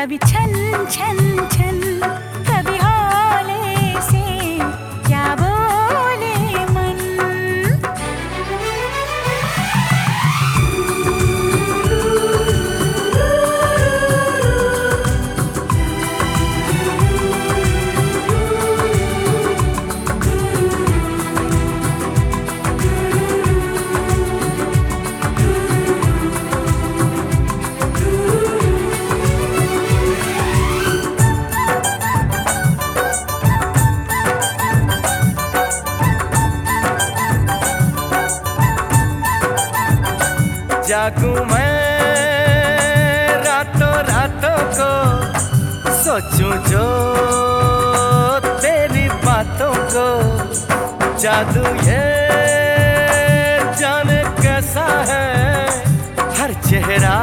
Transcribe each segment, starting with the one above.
कभी छन छन छन जागू मैं रातों रातों को सोचूं जो तेरी बातों को। जादू ये जाने कैसा है? हर चेहरा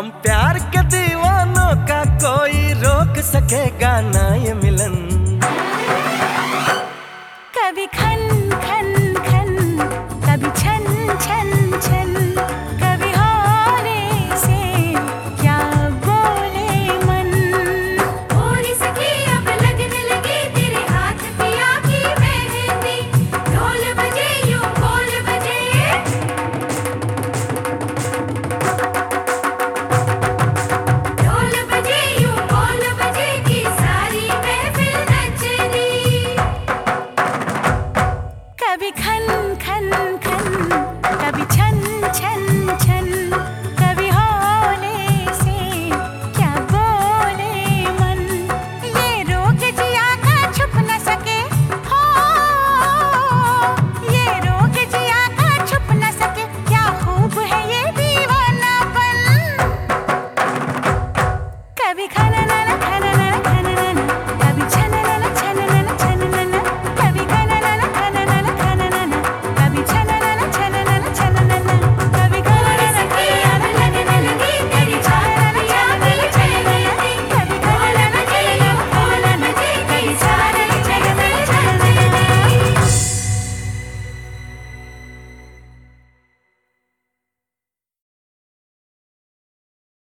हम प्यार के दीवानों का कोई रोक सकेगा ना ये मिलन।